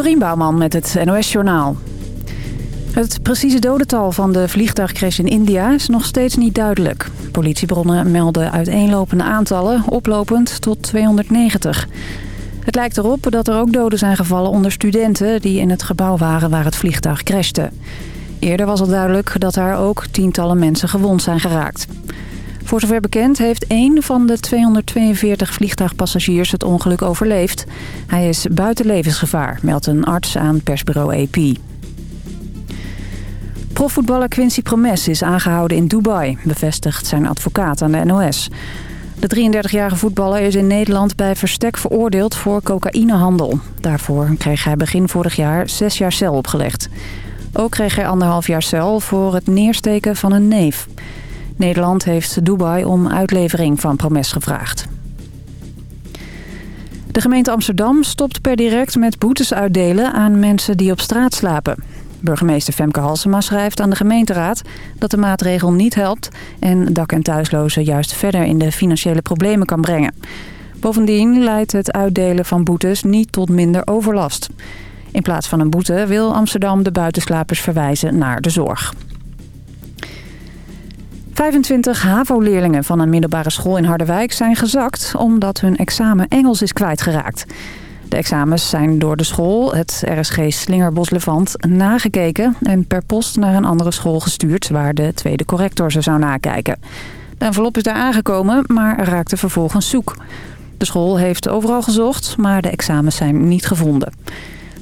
Dorien Bouwman met het NOS Journaal. Het precieze dodental van de vliegtuigcrash in India is nog steeds niet duidelijk. Politiebronnen melden uiteenlopende aantallen, oplopend tot 290. Het lijkt erop dat er ook doden zijn gevallen onder studenten... die in het gebouw waren waar het vliegtuig crashte. Eerder was al duidelijk dat daar ook tientallen mensen gewond zijn geraakt. Voor zover bekend heeft één van de 242 vliegtuigpassagiers het ongeluk overleefd. Hij is buiten levensgevaar, meldt een arts aan persbureau AP. Profvoetballer Quincy Promes is aangehouden in Dubai, bevestigt zijn advocaat aan de NOS. De 33-jarige voetballer is in Nederland bij verstek veroordeeld voor cocaïnehandel. Daarvoor kreeg hij begin vorig jaar zes jaar cel opgelegd. Ook kreeg hij anderhalf jaar cel voor het neersteken van een neef. Nederland heeft Dubai om uitlevering van Promes gevraagd. De gemeente Amsterdam stopt per direct met boetes uitdelen aan mensen die op straat slapen. Burgemeester Femke Halsema schrijft aan de gemeenteraad dat de maatregel niet helpt... en dak- en thuislozen juist verder in de financiële problemen kan brengen. Bovendien leidt het uitdelen van boetes niet tot minder overlast. In plaats van een boete wil Amsterdam de buitenslapers verwijzen naar de zorg. 25 HAVO-leerlingen van een middelbare school in Harderwijk zijn gezakt... omdat hun examen Engels is kwijtgeraakt. De examens zijn door de school, het RSG Slingerbos Levant, nagekeken... en per post naar een andere school gestuurd waar de tweede corrector ze zou nakijken. De envelop is daar aangekomen, maar raakte vervolgens zoek. De school heeft overal gezocht, maar de examens zijn niet gevonden.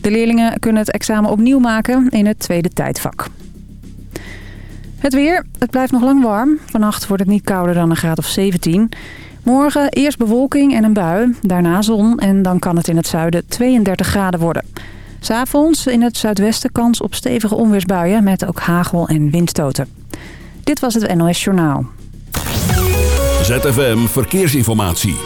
De leerlingen kunnen het examen opnieuw maken in het tweede tijdvak. Het weer. Het blijft nog lang warm. Vannacht wordt het niet kouder dan een graad of 17. Morgen eerst bewolking en een bui, daarna zon en dan kan het in het zuiden 32 graden worden. S'avonds in het zuidwesten kans op stevige onweersbuien met ook hagel en windstoten. Dit was het NOS Journaal. ZFM Verkeersinformatie.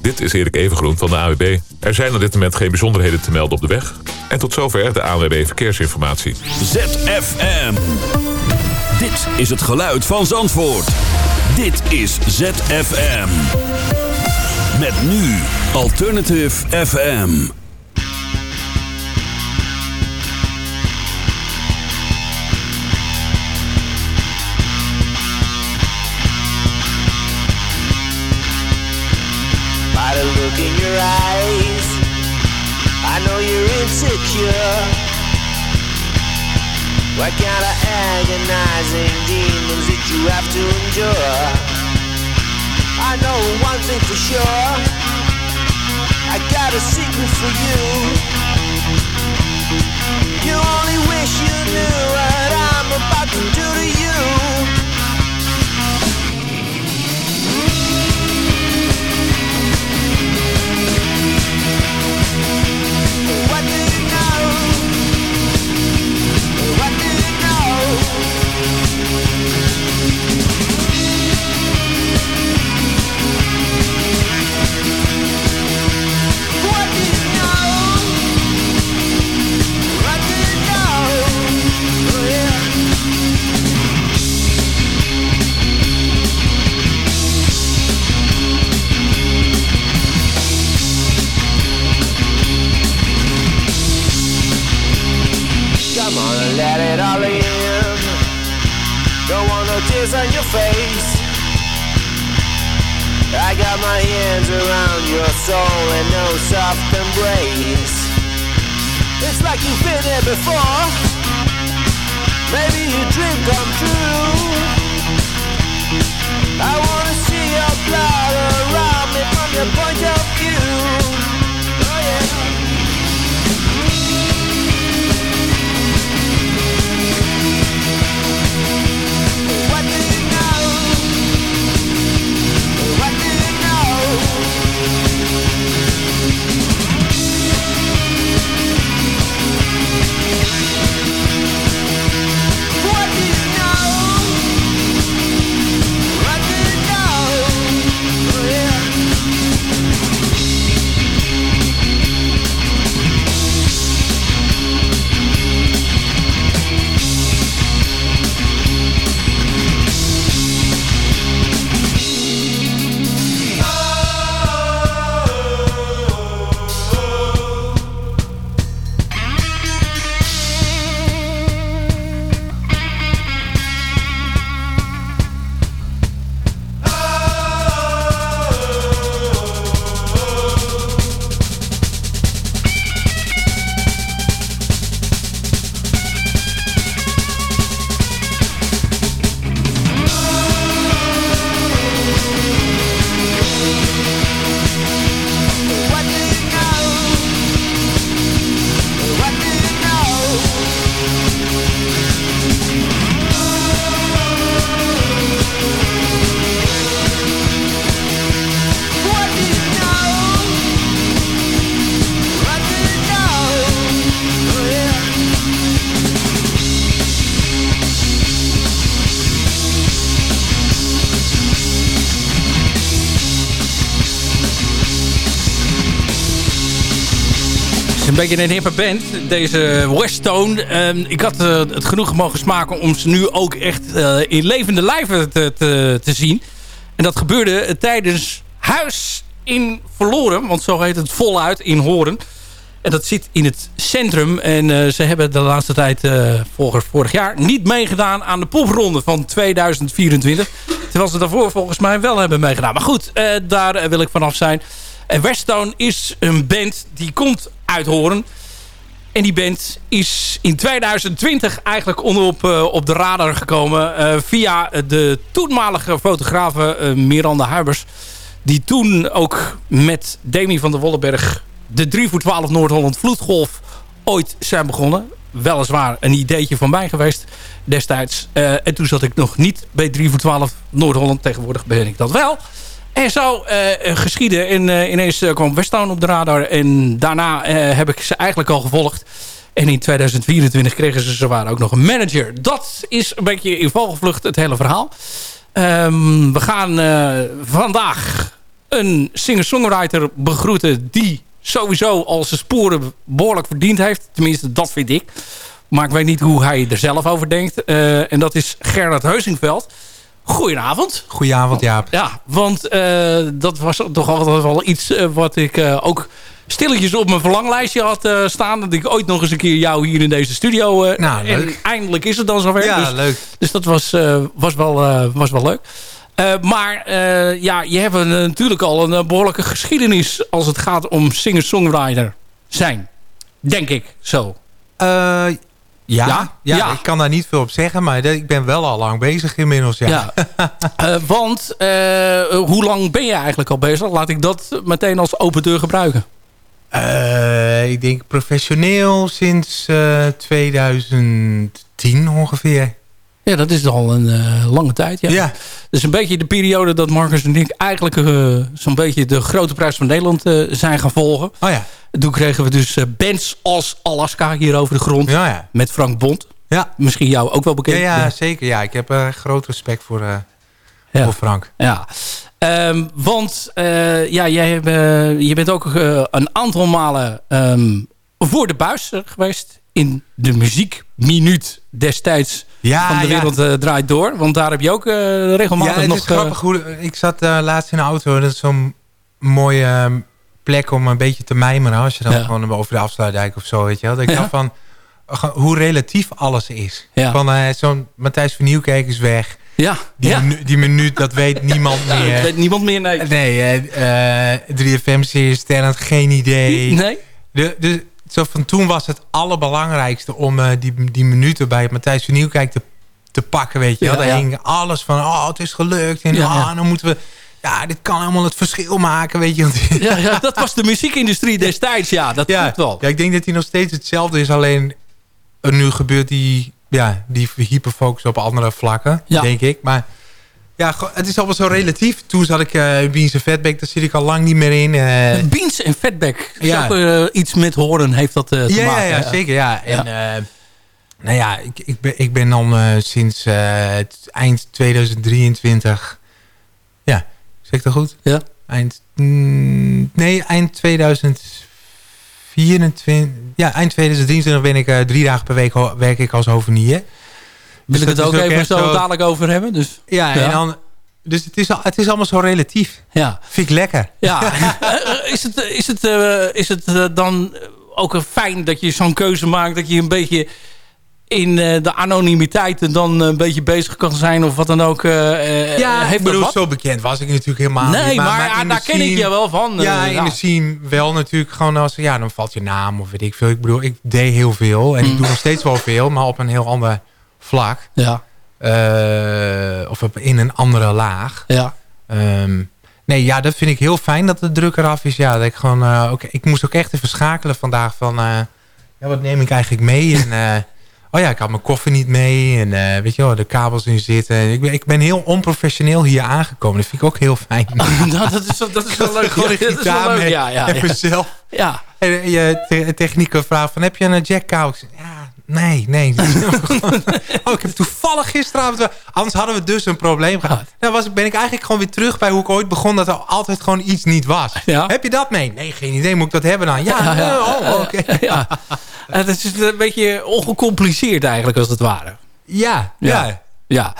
Dit is Erik Evengroen van de AWB. Er zijn op dit moment geen bijzonderheden te melden op de weg. En tot zover de AWB Verkeersinformatie. ZFM. Dit is het geluid van Zandvoort. Dit is ZFM. Met nu Alternative FM. By the look in your eyes, I know you're insecure. What kind of agonizing demons did you have to endure? I know one thing for sure. I got a secret for you. You only wish you knew what I'm about to do to you. Come on let it all in. Don't want no tears on your face. I got my hands around your soul and no soft embrace. It's like you've been here before. Maybe your dream come true. I wanna see your blood around me from your point of view. Een beetje een hippe band, deze Westone. Uh, ik had uh, het genoeg mogen smaken om ze nu ook echt uh, in levende lijven te, te, te, zien. En dat gebeurde tijdens Huis in Verloren, want zo heet het voluit in Horen. En dat zit in het centrum. En uh, ze hebben de laatste tijd, vorig, vorig jaar, niet meegedaan aan de popronde van 2024. Terwijl ze daarvoor volgens mij wel hebben meegedaan. Maar goed, daar wil ik vanaf zijn. En Westone is een band die komt uit Horen. En die band is in 2020 eigenlijk onderop uh, op de radar gekomen... Uh, via de toenmalige fotografe uh, Miranda Huibers... die toen ook met Demi van der Wolleberg... de 3 voor 12 Noord-Holland Vloedgolf ooit zijn begonnen. Weliswaar een ideetje van mij geweest destijds. en toen zat ik nog niet bij 3 voor 12 Noord-Holland. Tegenwoordig ben ik dat wel... En zo uh, geschieden. En uh, ineens kwam Westtown op de radar. En daarna heb ik ze eigenlijk al gevolgd. En in 2024 kregen ze zowaar ook nog een manager. Dat is een beetje in vogelvlucht het hele verhaal. Um, we gaan vandaag een singer-songwriter begroeten... die sowieso al zijn sporen behoorlijk verdiend heeft. Tenminste, dat vind ik. Maar ik weet niet hoe hij er zelf over denkt. en dat is Gerard Heusingveld. Goedenavond. Goedenavond, Jaap. Ja, want uh, dat was toch altijd wel iets uh, wat ik uh, ook stilletjes op mijn verlanglijstje had staan. Dat ik ooit nog eens een keer jou hier in deze studio... nou, leuk. En eindelijk is het dan zover. Ja, dus, leuk. Dus dat was, was, wel, was wel leuk. maar ja, je hebt natuurlijk al een behoorlijke geschiedenis... als het gaat om singer-songwriter zijn. Denk ik, zo. Ja, ja, ja, ik kan daar niet veel op zeggen, maar ik ben wel al lang bezig inmiddels. Ja. ja. uh, want uh, hoe lang ben je eigenlijk al bezig? Laat ik dat meteen als open deur gebruiken. Uh, ik denk professioneel sinds 2010 ongeveer. Ja, dat is al een uh, lange tijd. Ja. ja. Is een beetje de periode dat Marcus en ik eigenlijk uh, zo'n beetje de grote prijs van Nederland uh, zijn gaan volgen. Oh ja. Toen kregen we dus bands als Alaska hier over de grond. Ja, ja. Met Frank Bond. Ja. Misschien jou ook wel bekend. Ja, ja zeker. Ja, ik heb groot respect voor, ja. voor Frank. Ja. Um, want ja, jij hebt, je bent ook een aantal malen um, voor de buis geweest in de muziekminuut destijds ja, van de wereld ja. uh, draait door. Want daar heb je ook uh, regelmatig ja, het nog... Is grappig hoe, ik zat laatst in de auto. Dat is zo'n mooie plek om een beetje te mijmeren. Als je dan ja. gewoon over de afsluitdijk of zo, weet je wel. Dat ik dacht van, hoe relatief alles is. Van zo'n Matthijs van Nieuwkerk is weg. Ja, die, ja. Minu die minuut, dat weet niemand meer. dat weet niemand meer, nee. Nee, uh, 3FM-serie Sterren, geen idee. Nee. De, de, zo van toen was het allerbelangrijkste om uh, die, die minuten bij Matthijs van Nieuwkijk te, te pakken, weet je. Ja, Daar ja. hing alles van, oh, het is gelukt. En ja, oh, dan moeten we, ja, dit kan helemaal het verschil maken, weet je. Ja, ja dat was de muziekindustrie destijds, ja, dat ja, klopt wel. Ja, ik denk dat die nog steeds hetzelfde is, alleen nu gebeurt die, ja, die hyperfocus op andere vlakken, ja. denk ik. Maar ja, het is allemaal zo relatief. Toen zat ik uh, Beans en Fatback, daar zit ik al lang niet meer in. Uh, Beans en Fatback, ja. Ook, uh, iets met horen heeft dat te ja, maken. Ja, ja, zeker. Ja. En, nou ja, ik, ik, ben, ik ben dan sinds eind 2023... Ja, zeg ik dat goed? Ja. Eind, mm, nee, eind 2024... Ja, eind 2023 ben ik drie dagen per week werk ik als hovenier. Wil ik het ook even zo dadelijk over hebben. Dus, ja, en dan, dus het is, het is allemaal zo relatief. Ja. Vind ik lekker. Ja. is het, is het, uh, is het uh, dan ook fijn dat je zo'n keuze maakt... dat je een beetje in uh, de anonimiteit dan een beetje bezig kan zijn... of wat dan ook. ja, heeft ik bedoel, zo bekend was ik natuurlijk helemaal nee, niet. Maar, maar, maar daar ken ik je wel van. Ja, in ja. de scene wel natuurlijk gewoon als... Ja, dan valt je naam of weet ik veel. Ik bedoel, ik deed heel veel. En mm. ik doe nog steeds wel veel, maar op een heel ander vlak. Ja. Uh, of in een andere laag. Ja. Um, nee, ja, dat vind ik heel fijn dat de druk eraf is. Ja, dat ik gewoon... Uh, okay, ik moest ook echt even schakelen vandaag van... Uh, ja, wat neem ik eigenlijk mee? En, oh ja, ik had mijn koffer niet mee. En weet je wel, de kabels in zitten. Ik ben, ik ben heel onprofessioneel hier aangekomen. Dat vind ik ook heel fijn. nou, dat, is, dat is wel leuk. dat is wel leuk, ja. ja, Even ja. zelf. Ja. En je te technieker vraagt van, heb je een jackkouch? Ja, Nee, nee. oh, ik heb toevallig gisteravond... Anders hadden we dus een probleem gehad. Dan was, ben ik eigenlijk gewoon weer terug bij hoe ik ooit begon... dat er altijd gewoon iets niet was. Ja. Heb je dat mee? Nee, geen idee. Moet ik dat hebben dan? Ja, Ja, ja. oh, oké. ja. Het is een beetje ongecompliceerd eigenlijk als het ware. Ja, Ja. ja. Ja.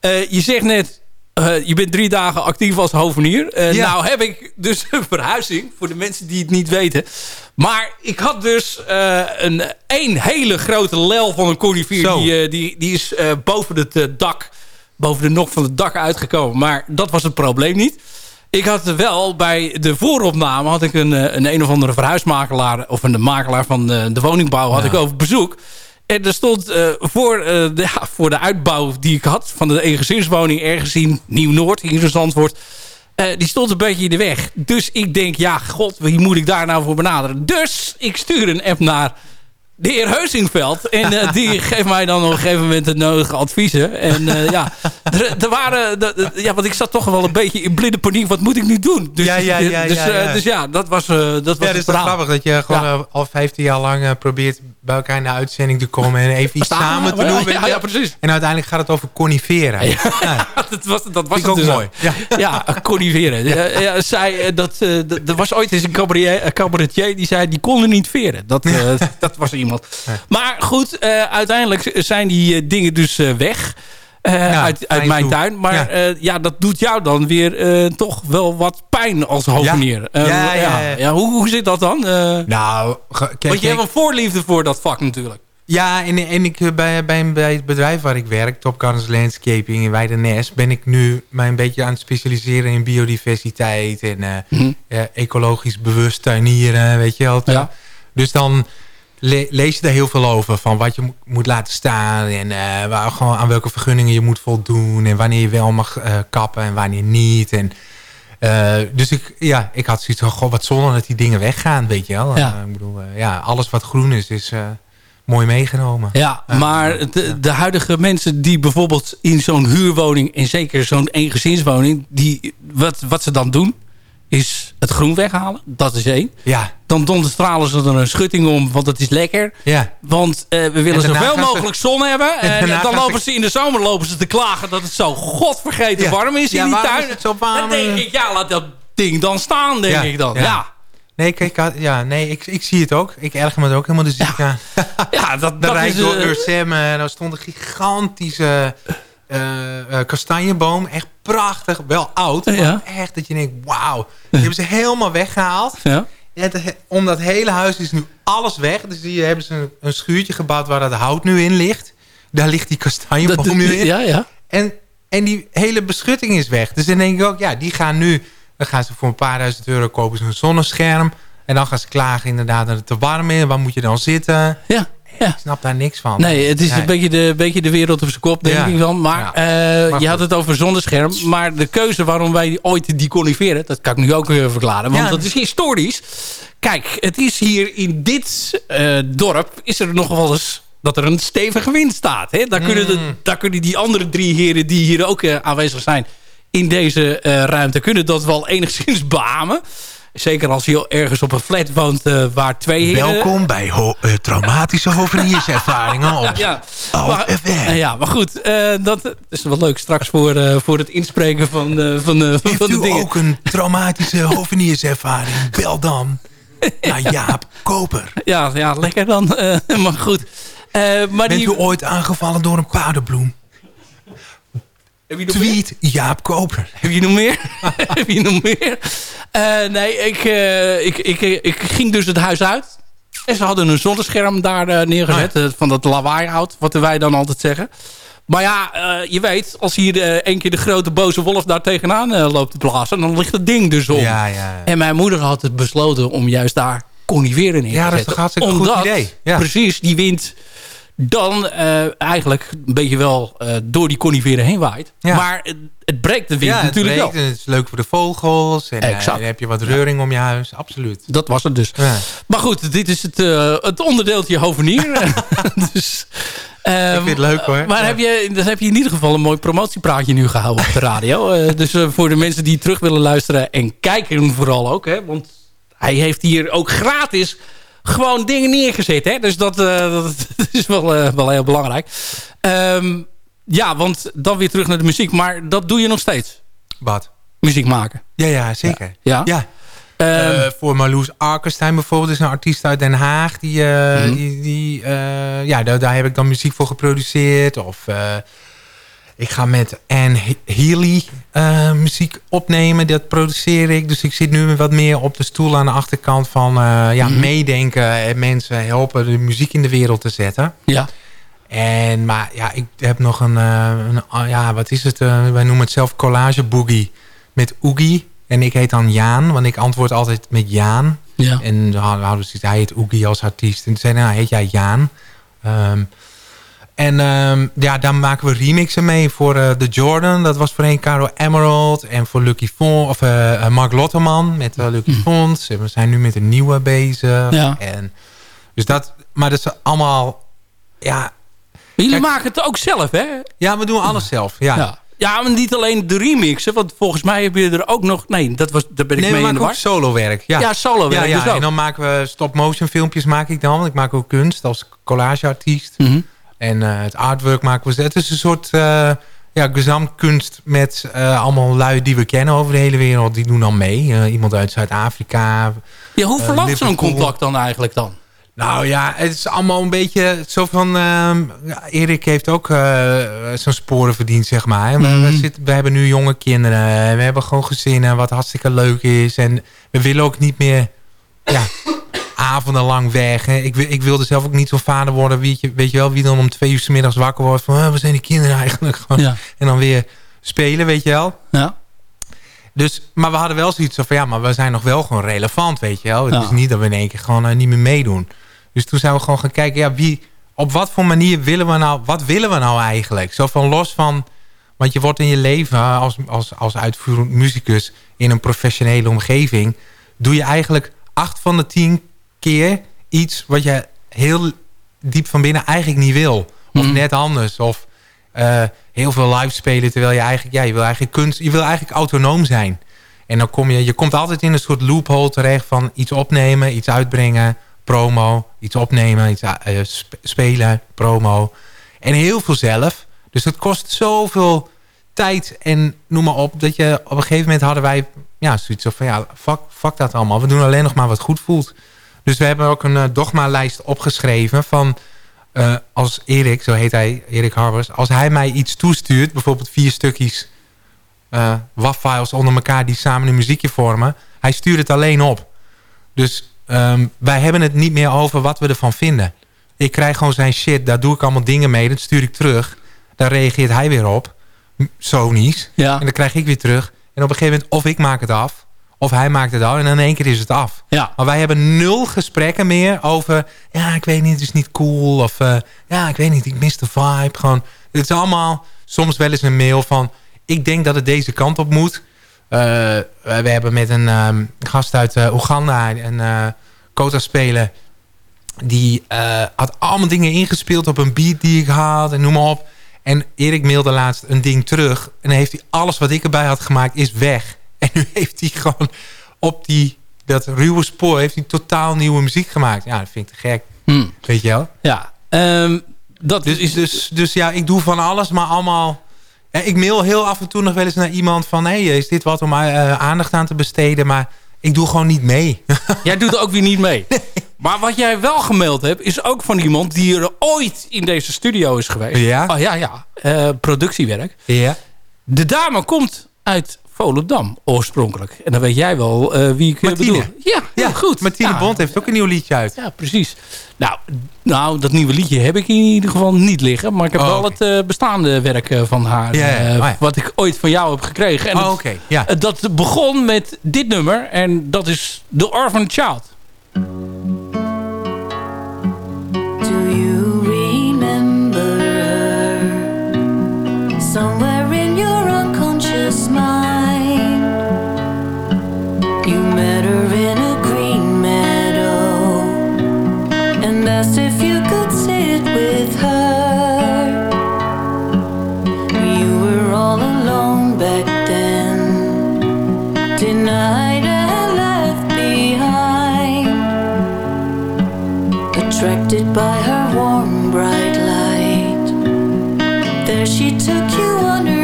Eh, je zegt net, eh, je bent drie dagen actief als hovenier. Eh, Ja. Nou heb ik dus een verhuizing, voor de mensen die het niet weten. Maar ik had dus eh, een één hele grote lel van een conifeer. Zo. Die, die, die is boven het dak, boven de nok van het dak uitgekomen. Maar dat was het probleem niet. Ik had wel bij de vooropname had ik een, een een of andere verhuismakelaar of een makelaar van eh, de woningbouw had Ja. ik over bezoek. En er stond eh, voor, eh, de, ja, voor de uitbouw die ik had van de eengezinswoning ergens in Nieuw-Noord, hier in Zandvoort. eh, die stond een beetje in de weg. Dus ik denk, ja, god, wie moet ik daar nou voor benaderen? Dus ik stuur een app naar de heer Heusingveld. En eh, die geeft mij dan op een gegeven moment de nodige adviezen. En eh, ja, er, er waren... ja, want ik zat toch wel een beetje in blinde paniek. Wat moet ik nu doen? Dus Ja, ja, ja, dus, ja, eh, dus ja, dat was, dat was het is toch verhaal. grappig dat je gewoon al 15 jaar lang probeert bij elkaar in de uitzending te komen en even iets samen te doen. ja, precies. En uiteindelijk gaat het over coniferen. Ja. dat was, dat was ook dus mooi. Ja. Ja, coniferen. Ja. Zij, dat, er was ooit eens een cabaretier, die zei... die konden niet veren. Dat, dat was iemand. Maar goed, eh, uiteindelijk zijn die eh, dingen dus eh, weg... Ja, uit, uit mijn toe. tuin. Maar Ja. ja. ja, dat doet jou dan weer toch wel wat pijn als hovenier. Ja, ja, ja. hoe, hoe zit dat dan? Nou, kijk, want je hebt een voorliefde voor dat vak natuurlijk. Ja, en, en ik, bij, bij, bij het bedrijf waar ik werk, Top Gardens Landscaping in Weidenes, ben ik nu mij een beetje aan het specialiseren in biodiversiteit en Mhm. ecologisch bewust tuinieren, weet je wel. Ja. Dus dan le- lees je daar heel veel over, van wat je mo- moet laten staan en eh, waar, gewoon aan welke vergunningen je moet voldoen en wanneer je wel mag eh, kappen en wanneer niet. En, eh, dus ik, ja, ik had zoiets van, goh, wat zonde dat die dingen weggaan, weet je wel. Ja. Ik bedoel, ja, alles wat groen is, is mooi meegenomen. Ja, Ja. maar de, de huidige mensen die bijvoorbeeld in zo'n huurwoning... en zeker zo'n eengezinswoning... Die, wat, wat ze dan doen, is het groen weghalen. Dat is één. Ja, Dan donderstralen ze er een schutting om, want het is lekker. ja. Want eh, we willen zoveel ze- mogelijk zon hebben. En dan lopen ze- in de zomer lopen ze te klagen dat het zo godvergeten Ja. warm is Ja, in die tuin. het zo warm? Dan denk ik, ja, laat dat ding dan staan, denk Ja, ik dan. ja. Ja, Nee, kijk, ja, nee ik, ik zie het ook. Ik erger me er ook helemaal de ziek aan. ja dat, dat is... ik door eh, Ursem en daar stond een gigantische eh, eh, kastanjeboom. Echt prachtig, wel oud. Maar echt dat je denkt, wauw. Die hebben ze helemaal weggehaald. ja. Het- om dat hele huis is nu alles weg. Dus hier hebben ze een, een schuurtje gebouwd waar dat hout nu in ligt. Daar ligt die kastanjeboom nu in. ja, ja. En, en die hele beschutting is weg. Dus dan denk ik ook, ja, die gaan nu... Dan gaan ze voor een paar duizend euro kopen ze een zonnescherm. En dan gaan ze klagen inderdaad dat het te warm is. Waar moet je dan zitten? ja. Ja. Ik snap daar niks van. Nee, het is Nee. een beetje de, beetje de wereld op zijn kop, denk ik. Maar, Ja. eh, Maar je had het over zonnescherm. Maar de keuze waarom wij ooit die coniferen... dat kan ik nu ook weer verklaren. Want dat is historisch. Kijk, het is hier in dit eh, dorp... is er nog wel eens dat er een stevige wind staat. Hè? Daar, kunnen de, Mm. daar kunnen die andere drie heren die hier ook eh, aanwezig zijn... in deze ruimte, kunnen dat wel enigszins beamen. Zeker als je ergens op een flat woont eh, waar twee. Welkom bij ho- eh, traumatische hovenierservaringen op Ja, maar, eh, ja, maar goed, eh, dat is wel leuk straks voor, voor het inspreken van, van, Heeft van de u dingen. ook een traumatische hovenierservaring? Bel dan naar Jaap Koper. Ja, ja, lekker dan. maar goed. Maar Bent die, u ooit aangevallen door een paardenbloem? Heb, je nog meer? Tweet Jaap Koper. heb je nog meer? heb je nog meer? Eh, nee, ik, eh, ik, ik, ik ging dus het huis uit. En ze hadden een zonnescherm daar eh, neergezet. Ah, van dat lawaaihout, wat wij dan altijd zeggen. Maar ja, je weet, als hier één keer de grote boze wolf daar tegenaan loopt te blazen... dan ligt het ding dus om. Ja, ja. En mijn moeder had het besloten om juist daar coniferen in Ja, te dat is toch hartstikke een goed idee. Ja. precies, die wind dan eh, eigenlijk een beetje wel eh, door die coniferen heen waait. Ja. Maar het, het breekt de wind Ja, natuurlijk breekt wel. het is leuk voor de vogels. En eh, dan heb je wat reuring om je huis. Absoluut. Dat was het dus. Maar goed, dit is het, het onderdeeltje hovenier. dus, eh, Ik vind het leuk, hoor. Maar heb je, dan heb je in ieder geval een mooi promotiepraatje nu gehouden op de radio. Dus voor de mensen die terug willen luisteren en kijken vooral ook. Hè, want hij heeft hier ook gratis gewoon dingen neergezet. Hè? Dus dat, eh, dat, is wel, eh, wel heel belangrijk. Ehm, ja, want dan weer terug naar de muziek. Maar dat doe je nog steeds. Wat? Muziek maken. Ja, ja, zeker. Ja? Ja. Ehm, Eh, voor Marloes Arkenstein bijvoorbeeld is een artiest uit Den Haag. Die, Mhm. die, die ja, daar, daar heb ik dan muziek voor geproduceerd. Of ik ga met Anne He- Healy eh, muziek opnemen. Dat produceer ik. Dus ik zit nu wat meer op de stoel aan de achterkant van eh, ja, Mhm. meedenken. En mensen helpen de muziek in de wereld te zetten. ja. En, maar ja, ik heb nog een, eh, een ah, ja, wat is het? wij noemen het zelf collage boogie met Oogie. En ik heet dan Jaan, want ik antwoord altijd met Jaan. Ja. En dan we zoiets, hij heet Oogie als artiest. En toen zei hij, nou, heet jij Jaan? Ehm, en ehm, ja, dan maken we remixen mee voor eh The Jordan. Dat was voor een Caro Emerald. En voor Lucky Font, of eh, eh, Mark Lotterman met Lucky Fonts. En we zijn nu met een nieuwe bezig. Ja. En, dus dat, maar dat is allemaal, ja, Maar jullie Kijk- maken het ook zelf, hè? ja, we doen alles zelf. Ja. Ja. Ja, maar niet alleen de remixen. Want volgens mij heb je er ook nog... Nee, dat was, daar ben ik Nee, mee in de maken war. ook solo werk. Ja, Ja, solo werk ja, ja. dus. En dan maken we stop-motion filmpjes maak ik dan. Want ik maak ook kunst als collageartiest. Mhm. En eh, het artwork maken we. Het is een soort uh, ja, gezamtkunst met eh, allemaal lui die we kennen over de hele wereld. Die doen dan mee. Eh, iemand uit Zuid-Afrika. Ja, hoe Eh, verloopt zo'n contact dan eigenlijk dan? Nou ja, het is allemaal een beetje zo van... ehm, Erik heeft ook eh, zijn sporen verdiend, zeg maar. We, Mhm. we, zitten, we hebben nu jonge kinderen. We hebben gewoon gezinnen, wat hartstikke leuk is. En we willen ook niet meer ja, avondenlang weg. Hè. Ik, ik wilde zelf ook niet zo'n vader worden. Weet je, weet je wel, wie dan om twee uur 's middags wakker wordt. Van, "Ah, waar zijn die kinderen eigenlijk? Gewoon, Ja. En dan weer spelen, weet je wel. Ja. Dus, maar we hadden wel zoiets van, ja, maar we zijn nog wel gewoon relevant, weet je wel. Het Ja. is niet dat we in één keer gewoon eh, niet meer meedoen. Dus toen zijn we gewoon gaan kijken, ja, wie, op wat voor manier willen we nou, wat willen we nou eigenlijk? Zo van los van, want je wordt in je leven als, als, als uitvoerend muzikus in een professionele omgeving, doe je eigenlijk acht van de tien keer iets wat je heel diep van binnen eigenlijk niet wil. Of Mhm. net anders. Of eh, heel veel live spelen terwijl je eigenlijk, ja, je wil eigenlijk kunst, je wil eigenlijk autonoom zijn. En dan kom je, je komt altijd in een soort loophole terecht van iets opnemen, iets uitbrengen, promo, iets opnemen, iets eh, sp- spelen, promo. En heel veel zelf. Dus het kost zoveel tijd en noem maar op, dat je op een gegeven moment hadden wij ja, zoiets van ja, fuck, fuck dat allemaal. We doen alleen nog maar wat goed voelt. Dus we hebben ook een eh, dogma-lijst opgeschreven van eh, als Erik, zo heet hij, Erik Harbers, als hij mij iets toestuurt, bijvoorbeeld vier stukjes eh WAV-files onder elkaar die samen een muziekje vormen, hij stuurt het alleen op. Dus ehm, wij hebben het niet meer over wat we ervan vinden. Ik krijg gewoon zijn shit, daar doe ik allemaal dingen mee, dat stuur ik terug. Daar reageert hij weer op, Sony's. Ja. En dan krijg ik weer terug. En op een gegeven moment of ik maak het af, of hij maakt het af. En in één keer is het af. Ja. Maar wij hebben nul gesprekken meer over... ja, ik weet niet, het is niet cool. Of eh, ja, ik weet niet, ik mis de vibe. Gewoon, het is allemaal soms wel eens een mail van... ik denk dat het deze kant op moet. Eh, we hebben met een ehm, gast uit eh, Oeganda... een eh Kota spelen... die eh, had allemaal dingen ingespeeld op een beat die ik had... en noem maar op. En Erik mailde laatst een ding terug... en dan heeft hij alles wat ik erbij had gemaakt is weg. En nu heeft hij gewoon op die, dat ruwe spoor... heeft hij totaal nieuwe muziek gemaakt. Ja, dat vind ik te gek. Hm. Weet je wel? Ja. Ehm, dat Dus, is dus, dus ja, ik doe van alles, maar allemaal... Ik mail heel af en toe nog wel eens naar iemand van... hé, hey, is dit wat om eh, aandacht aan te besteden? Maar ik doe gewoon niet mee. Jij doet ook weer niet mee. Maar wat jij wel gemaild hebt, is ook van iemand die er ooit in deze studio is geweest. Ja? Oh, ja, ja. Eh, productiewerk. ja. De dame komt uit Volendam oorspronkelijk. En dan weet jij wel eh, wie ik eh, Martine. bedoel. Ja, heel ja, goed. Martine ja. Bond heeft ook een nieuw liedje uit. Ja, precies. Nou, nou, dat nieuwe liedje heb ik in ieder geval niet liggen. Maar ik heb Oh, wel het eh, bestaande werk eh, van haar. Eh, oh ja. Wat ik ooit van jou heb gekregen. En Oh. Ja. dat begon met dit nummer. En dat is The Orphan Child. Do you remember her? denied and left behind. Attracted by her warm, bright light, there she took you under.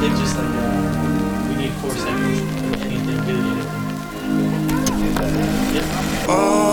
They're just like, uh, we need four seconds. Anything good, you know. Oh.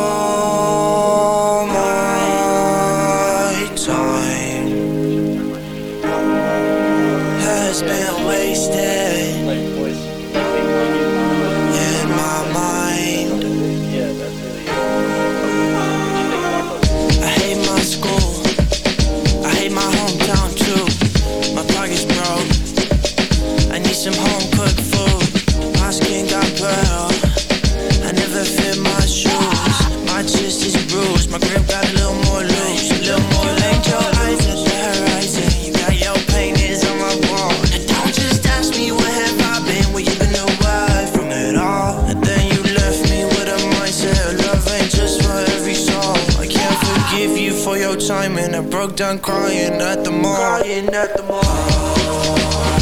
broke down crying at the mall. Crying at the mall.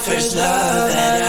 First love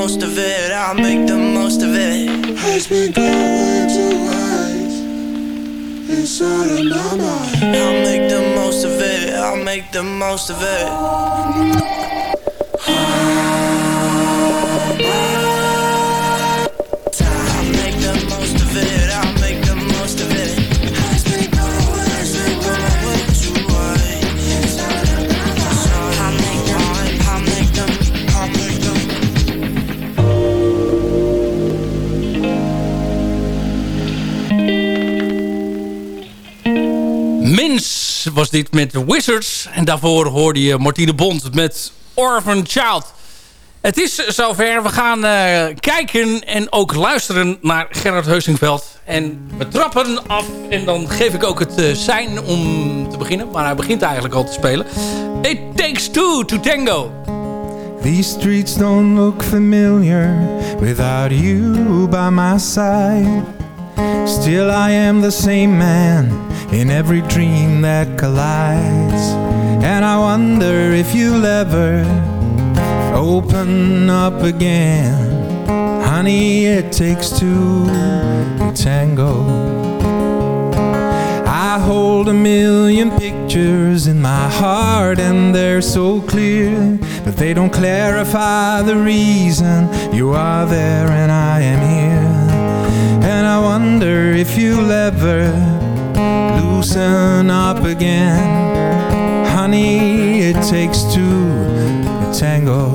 most of it, I'll make the most of it. Has been going to life inside of my mind. I'll make the most of it, I'll make the most of it. Was dit met The Wizards. En daarvoor hoorde je Martine Bond met Orphan Child. Het is zover. We gaan eh, kijken en ook luisteren naar Gerard Heusingveld. En we trappen af. En dan geef ik ook het eh, sein om te beginnen. Maar hij begint eigenlijk al te spelen. It takes two to tango. These streets don't look familiar without you by my side. Still, I am the same man in every dream that collides. And I wonder if you'll ever open up again. Honey, it takes two to tango. I hold a million pictures in my heart and they're so clear But they don't clarify the reason you are there and I am here I wonder if you'll ever loosen up again. Honey, it takes two to tango.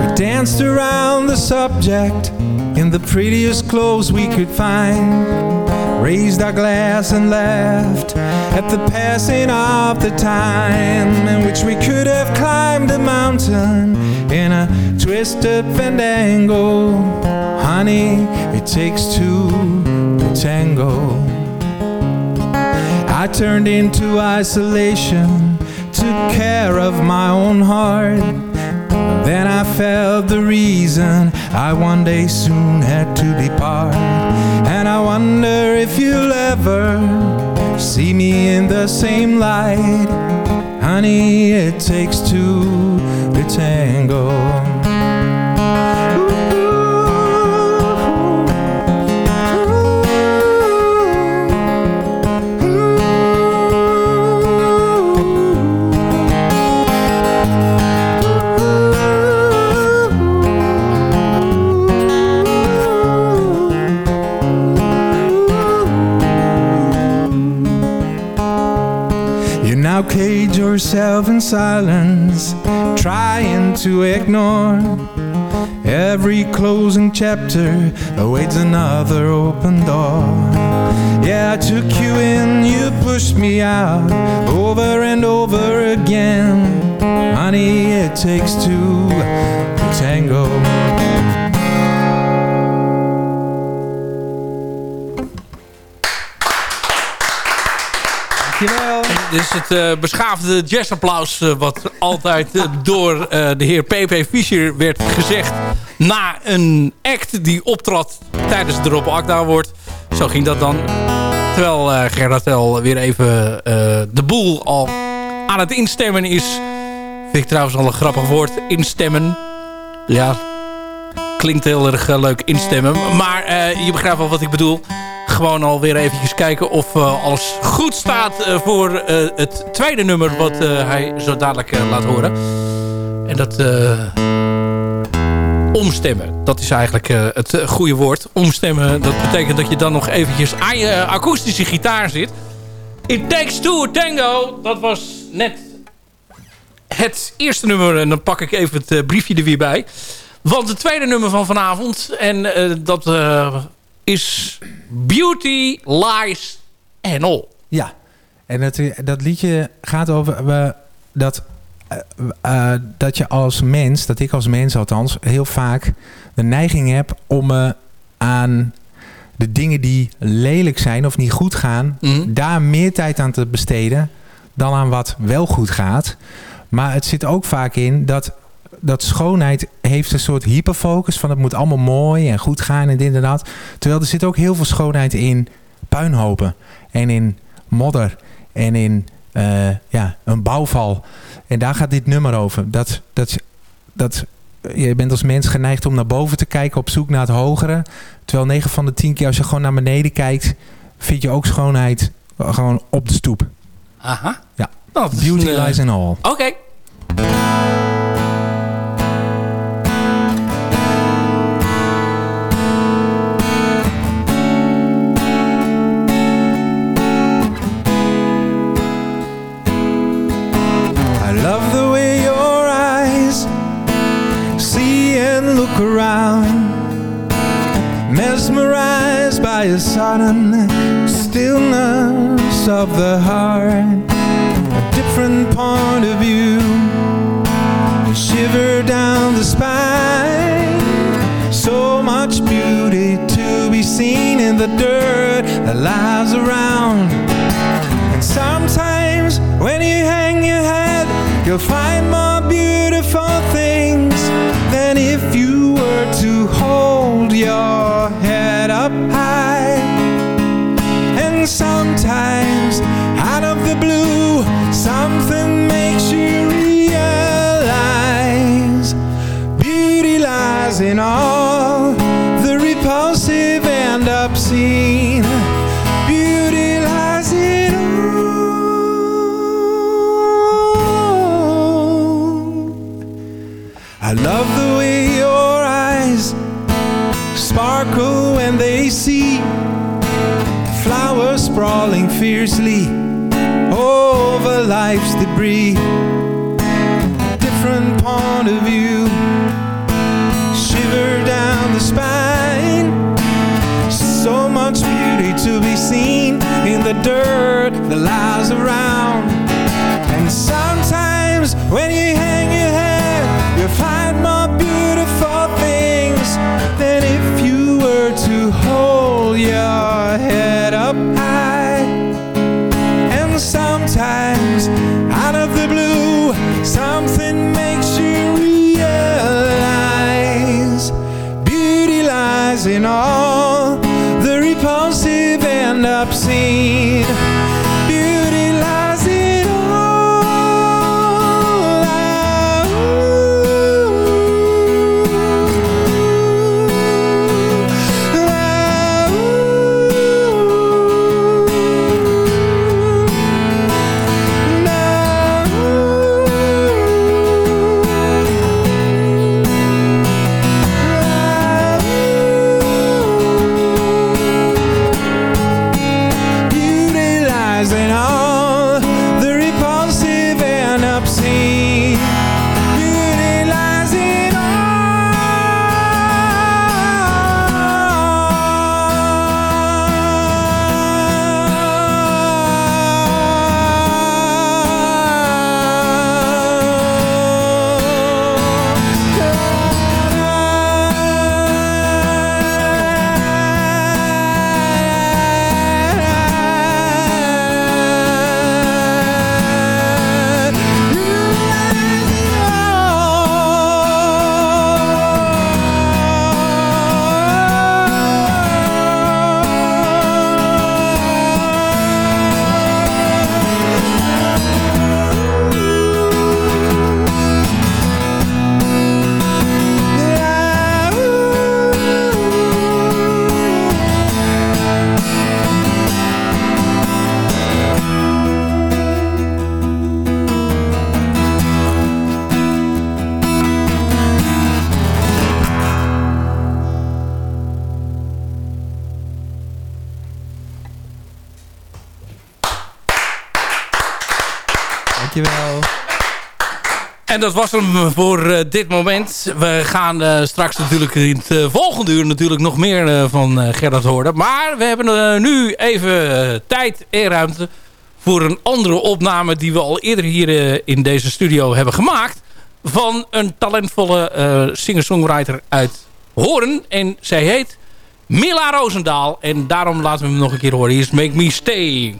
We danced around the subject in the prettiest clothes we could find raised our glass and laughed at the passing of the time in which we could have climbed a mountain in a twisted fandango. Honey, it takes two to tango. I turned into isolation, took care of my own heart. Then I felt the reason I one day soon had to depart. And I wonder if you'll ever see me in the same light. Honey, it takes two to tango. Yourself in silence, trying to ignore every closing chapter awaits another open door. Yeah, I took you in, you pushed me out over and over again. Honey, it takes two to tango. Is het eh, beschaafde jazzapplaus eh, wat altijd eh, door de heer P.P. Fischer werd gezegd na een act die optrad tijdens de Rob Akda wordt. Zo ging dat dan. Terwijl eh Gerard weer even de boel al aan het instemmen is. Vind ik trouwens al een grappig woord. Instemmen. Ja, klinkt heel erg leuk instemmen. Maar je begrijpt wel wat ik bedoel. Gewoon alweer eventjes kijken of eh, alles goed staat eh, voor eh, het tweede nummer wat hij zo dadelijk laat horen. En dat... omstemmen. Dat is eigenlijk het goede woord. Omstemmen, dat betekent dat je dan nog eventjes aan je akoestische gitaar zit. It Takes Two Tango, dat was net het eerste nummer. En dan pak ik even het briefje er weer bij. Want het tweede nummer van vanavond, en dat is Beauty, Lies and All. Ja, en dat, dat liedje gaat over we, dat, eh, eh, dat je als mens, dat ik als mens althans, heel vaak de neiging heb om me aan de dingen die lelijk zijn of niet goed gaan, Mhm. daar meer tijd aan te besteden dan aan wat wel goed gaat. Maar het zit ook vaak in dat, dat schoonheid heeft een soort hyperfocus van het moet allemaal mooi en goed gaan en dit en dat. Terwijl er zit ook heel veel schoonheid in puinhopen en in modder en in eh, ja, een bouwval. En daar gaat dit nummer over. Dat, dat, dat, je bent als mens geneigd om naar boven te kijken op zoek naar het hogere. Terwijl 9 van de 10 keer als je gewoon naar beneden kijkt, vind je ook schoonheid gewoon op de stoep. Aha. Ja. Nou, Beauty een, eh, lies in all. Oké. Around, mesmerized by a sudden stillness of the heart, a different point of view, shiver down the spine. So much beauty to be seen in the dirt that lies around. And sometimes when you hang your head, you'll find more beautiful things than if you to hold your head up high. And sometimes out of the blue, something makes you realize beauty lies in all the repulsive and obscene. Beauty lies in all. I love the way sprawling fiercely over life's debris. Different point of view, shiver down the spine. So much beauty to be seen in the dirt that lies around. And sometimes when you hang your head, En dat was hem voor uh, dit moment. We gaan uh, straks natuurlijk in het uh, volgende uur natuurlijk nog meer van Gerard horen. Maar we hebben nu even tijd en ruimte voor een andere opname die we al eerder hier in deze studio hebben gemaakt. Van een talentvolle singer-songwriter uit Hoorn. En zij heet Mila Roosendaal. En daarom laten we hem nog een keer horen. Hier is Make Me Stay.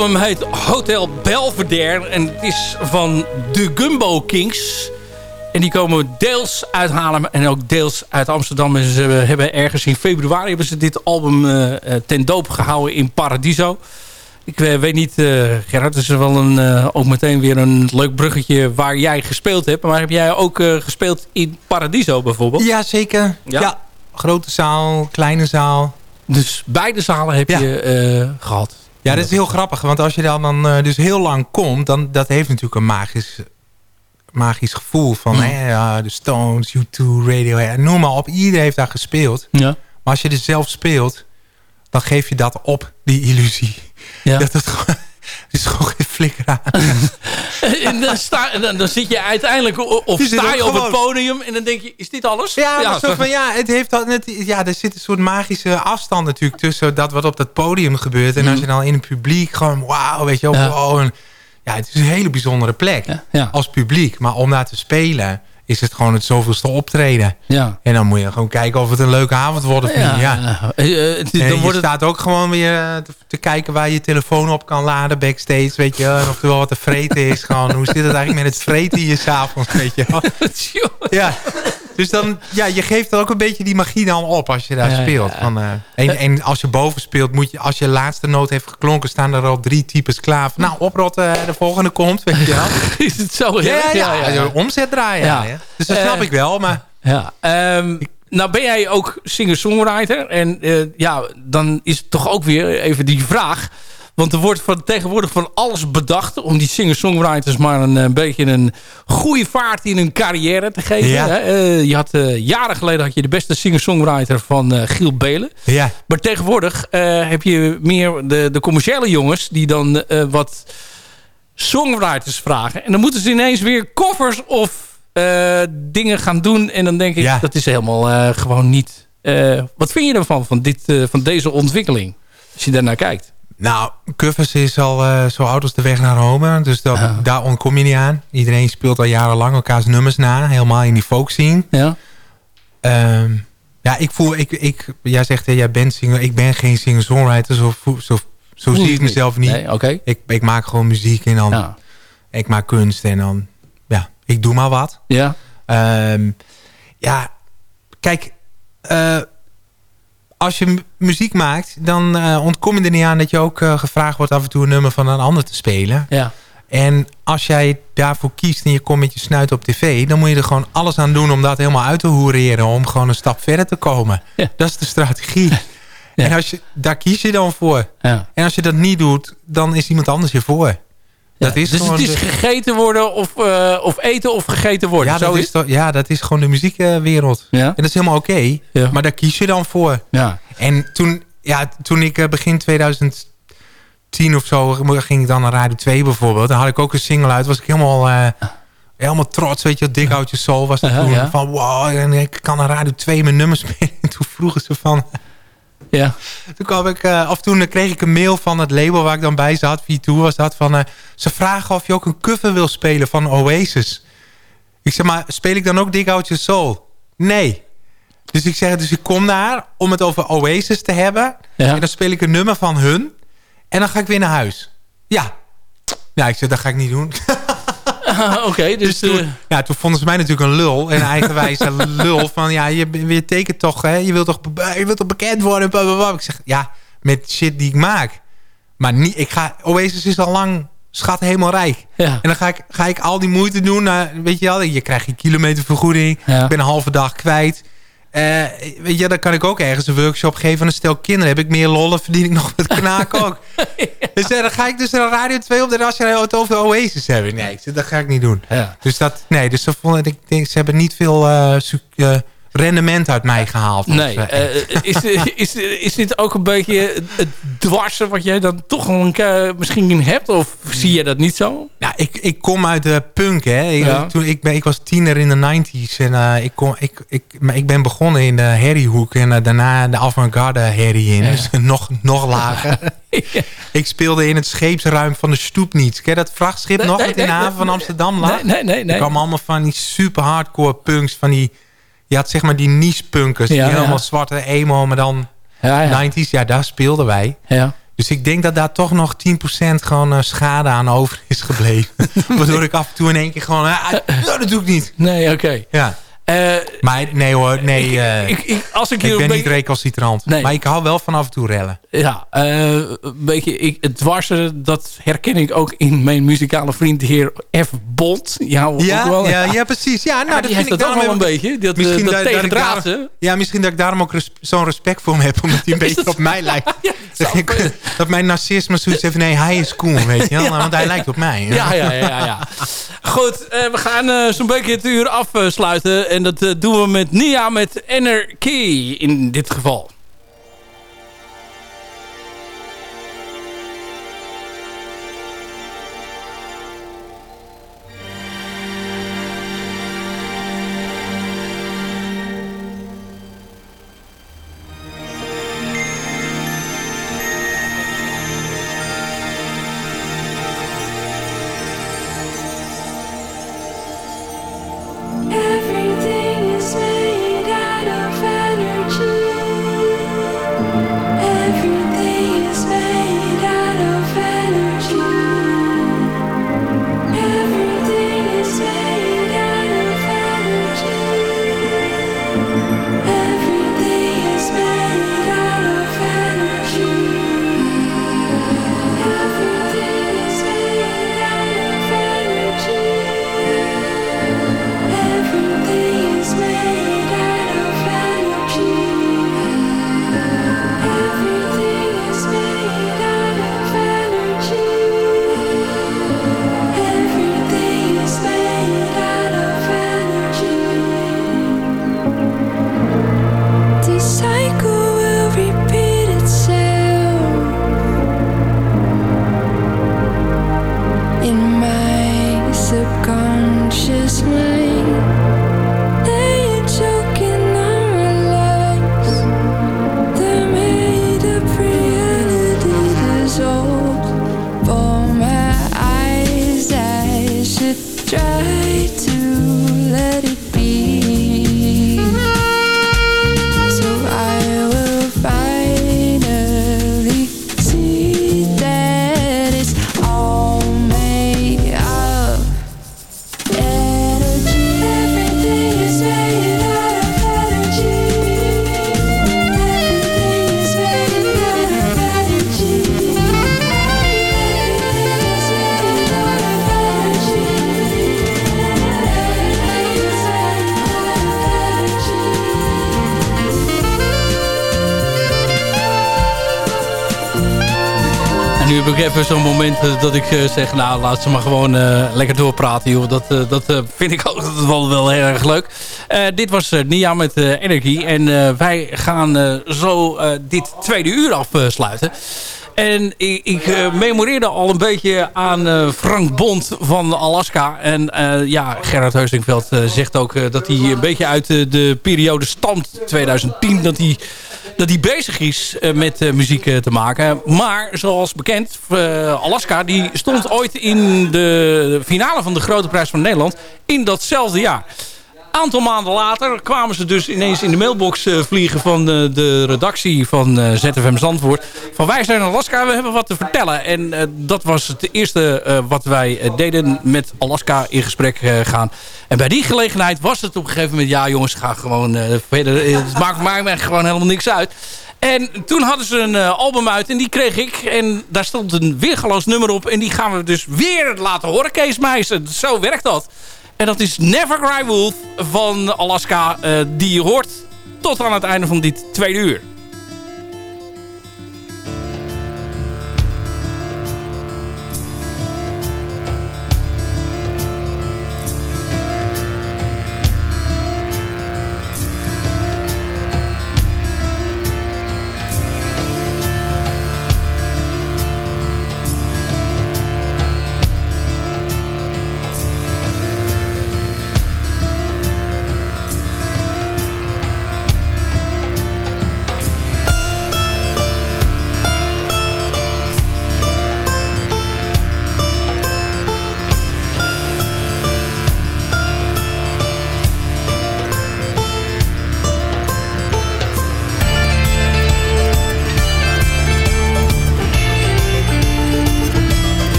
Album heet Hotel Belvedere en het is van de Gumbo Kings. En die komen deels uit Haarlem en ook deels uit Amsterdam. En ze hebben ergens in februari hebben ze dit album eh, eh, ten doop gehouden in Paradiso. Ik eh, weet niet, eh, Gerard, het is wel een, ook meteen weer een leuk bruggetje waar jij gespeeld hebt. Maar heb jij ook gespeeld in Paradiso bijvoorbeeld? Ja, zeker. Ja? Ja. Grote zaal, kleine zaal. Dus beide zalen heb Ja. je eh, gehad. Ja, dat is heel grappig. Want als je dan, dan eh, dus heel lang komt... dan dat heeft natuurlijk een magisch, magisch gevoel. Van Mm. hè, ja, de Stones, U2, Radiohead, noem maar op. Iedereen heeft daar gespeeld. Ja. Maar als je er zelf speelt... dan geef je dat op, die illusie. Ja. Dat het gewoon... Het is gewoon geen flikker aan. en dan, sta, dan, dan zit je uiteindelijk, of Je sta je op het podium en dan denk je, is dit alles? Ja, maar zo van, ja, het heeft net, ja, er zit een soort magische afstand natuurlijk tussen dat wat op dat podium gebeurt. En als je dan in het publiek gewoon, wauw, weet je wel, Ja. wow. En, ja, het is een hele bijzondere plek ja. als publiek. Maar om daar te spelen is het gewoon het zoveelste optreden. Ja. En dan moet je gewoon kijken of het een leuke avond wordt of Ja, niet. Ja. Eh, eh, het- dan je wordt het- staat ook gewoon weer eh, te, te kijken waar je telefoon op kan laden backstage, weet je. En of er wel wat te vreten is. Gewoon, hoe zit het eigenlijk met het vreten hier s'avonds, weet je. Ja, dus dan, ja, je geeft dan ook een beetje die magie dan op als je daar Ja, speelt. Van, eh, en, en als je boven speelt, moet je, als je laatste noot heeft geklonken, staan er al drie types klaar. Van, nou, oprotten, eh, de volgende komt, weet je wel. is het zo? Ja, ja, ja. ja. omzet draaien. Dus dat Eh, snap ik wel, maar... Ja, ehm, nou ben jij ook singer-songwriter. En ja, dan is het toch ook weer even die vraag. Want er wordt van, tegenwoordig van alles bedacht... om die singer-songwriters maar een, een beetje een goede vaart in hun carrière te geven. Ja. hè. Eh, je had, eh, jaren geleden had je de beste singer-songwriter van eh, Giel Belen. Ja. Maar tegenwoordig eh, heb je meer de, de commerciële jongens... die dan eh, wat songwriters vragen. En dan moeten ze ineens weer covers of eh, dingen gaan doen. En dan denk ik, Ja. dat is helemaal eh, gewoon niet... eh, wat vind je ervan, van, dit, eh, van deze ontwikkeling? Als je daarnaar kijkt. Nou, Covers is al eh, zo oud als de weg naar Rome. Dus dat, daar ontkom je niet aan. Iedereen speelt al jarenlang elkaars nummers na. Helemaal in die folk scene. Ja. Ehm, ja, ik voel... Ik, ik, jij zegt, hè, jij bent singer. Ik ben geen singer-songwriter. Zo, zo, zo zie ik mezelf niet. Nee, oké. ik, ik maak gewoon muziek en dan... Ja. Ik maak kunst en dan... Ja, ik doe maar wat. Ja. Ehm, ja, kijk... eh, als je mu- muziek maakt, dan eh, ontkom je er niet aan dat je ook eh, gevraagd wordt af en toe een nummer van een ander te spelen. Ja. En als jij daarvoor kiest en je komt met je snuit op tv... dan moet je er gewoon alles aan doen om dat helemaal uit te hoereren... om gewoon een stap verder te komen. Ja. Dat is de strategie. Ja. En als je, daar kies je dan voor. Ja. En als je dat niet doet, dan is iemand anders je voor. Dat is dus het is de- gegeten worden of, eh, of eten of gegeten worden. ja, Zo dat is toch- ja, dat is gewoon de muziekwereld. Ja. En dat is helemaal oké. Ja. Maar daar kies je dan voor. Ja. En toen, ja, toen ik eh, begin 2010 of zo ging ik dan naar Radio 2 bijvoorbeeld. Dan had ik ook een single uit. Was ik helemaal, eh, helemaal trots. Weet je, wat, Dik Your Soul was dat Ja, toen. ja. Van wow, en ik kan naar Radio 2 mijn nummers spelen. En toen vroegen ze van... Ja. Toen, kwam ik, eh, of toen kreeg ik een mail van het label waar ik dan bij zat. V2 was dat. Van, eh, ze vragen of je ook een cover wil spelen van Oasis. Ik zeg maar, speel ik dan ook Dig Out Your Soul? Nee. Dus ik zeg, dus ik kom daar om het over Oasis te hebben. Ja. En dan speel ik een nummer van hun. En dan ga ik weer naar huis. Ja. Ja, ik zeg, dat ga ik niet doen. Oké, dus... eh, Toen, ja, toen vonden ze mij natuurlijk een lul. Een eigenwijze lul. Van ja, je, je tekent toch, hè? Je wilt toch, je wilt toch bekend worden? Blablabla. Ik zeg, ja, met shit die ik maak. Maar niet, ik ga, Oasis is al lang schat helemaal rijk. ja. En dan ga ik, ga ik al die moeite doen. eh, weet je wel, je krijgt je kilometervergoeding. Ja. Ik ben een halve dag kwijt. Eh, weet je, dan kan ik ook ergens een workshop geven aan een stel kinderen. Heb ik meer lollen, verdien ik nog met knaak ook. Dus eh, dan ga ik dus naar Radio 2 op de Nationale het over Oasis hebben. Nee, dat ga ik niet doen. Ja. Dus dat, nee, dus ze, vonden, ik denk, ze hebben niet veel eh, rendement uit mij gehaald. Nee, Of, eh, eh, is, is, is dit ook een beetje het dwarsen wat jij dan toch een, keer misschien hebt? Of zie je dat niet zo? Nou, ik, ik kom uit de punk, hè. Ik, Ja. toen, ik, ben, ik was tiener in de 90s. En eh, ik, kom, ik, ik, maar ik ben begonnen in de herriehoek. En eh, daarna de avant-garde herrie in. Ja. Dus nog, nog lager. Ik speelde in het scheepsruim van de Stoepniets. Ken je dat vrachtschip Nee, nog nee, dat in de nee, haven van Amsterdam lag? Nee, nee, nee. Er nee. kwamen allemaal van die super hardcore punks. Van die, je had zeg maar die niche punkers. Ja, die helemaal zwarte emo, maar dan Ja, ja. 90s. Ja, daar speelden wij. ja. Dus ik denk dat daar toch nog 10% gewoon eh, schade aan over is gebleven. Waardoor ik af en toe in één keer gewoon... ah, nou, dat doe ik niet. Nee, oké. Ja. Eh, Maar nee hoor, nee. eh, ik, ik, als ik ik ben niet recalcitrant. Nee. Maar ik hou wel van af en toe rellen. Ja, eh, een beetje ik, het dwarsen, dat herken ik ook in mijn muzikale vriend, de heer F. Bond. Ja, ook wel. ja, ja, precies. Ja, nou, Ja, dat die vind heeft ik dat ook wel een ik- beetje. Dat, Misschien dat, dat, dat ik daar, ja, misschien dat ik daarom ook res- zo'n respect voor hem heb. Omdat hij een beetje op mij lijkt. Ja, dat, ik- dat mijn narcisme zoiets heeft. Nee, hij is cool, weet je wel. Nou, Want hij lijkt op mij. Ja, ja, ja, ja. ja. Goed, we gaan zo'n beetje het uur afsluiten. En dat eh, doen we met Nia met Energy in dit geval. Even zo'n moment eh, dat ik eh, zeg... nou, laat ze maar gewoon eh, lekker doorpraten, joh. Dat, dat vind ik ook wel, wel heel erg leuk. Dit was Nia met Energie. En wij gaan zo dit tweede uur afsluiten. En ik, ik memoreerde al een beetje aan Frank Bond van Alaska. En ja, Gerard Heusingveld zegt ook dat hij een beetje uit de periode stamt 2010... dat hij dat hij bezig is eh, met eh, muziek eh, te maken. Maar zoals bekend, Alaska die stond ooit in de finale van de Grote Prijs van Nederland in datzelfde jaar. Aantal maanden later kwamen ze dus ineens in de mailbox eh, vliegen van de, de redactie van eh, ZFM Zandvoort. Van wij zijn Alaska, we hebben wat te vertellen. En eh, dat was het eerste eh, wat wij eh, deden met Alaska in gesprek eh, gaan. En bij die gelegenheid was het op een gegeven moment... ja jongens, ga gewoon eh, verder. Eh, Het maakt mij gewoon helemaal niks uit. En toen hadden ze een eh, album uit en die kreeg ik. En daar stond een weergaloos nummer op. En die gaan we dus weer laten horen, Kees. Zo werkt dat. En dat is Never Cry Wolf van Alaska. eh, die je hoort tot aan het einde van dit tweede uur.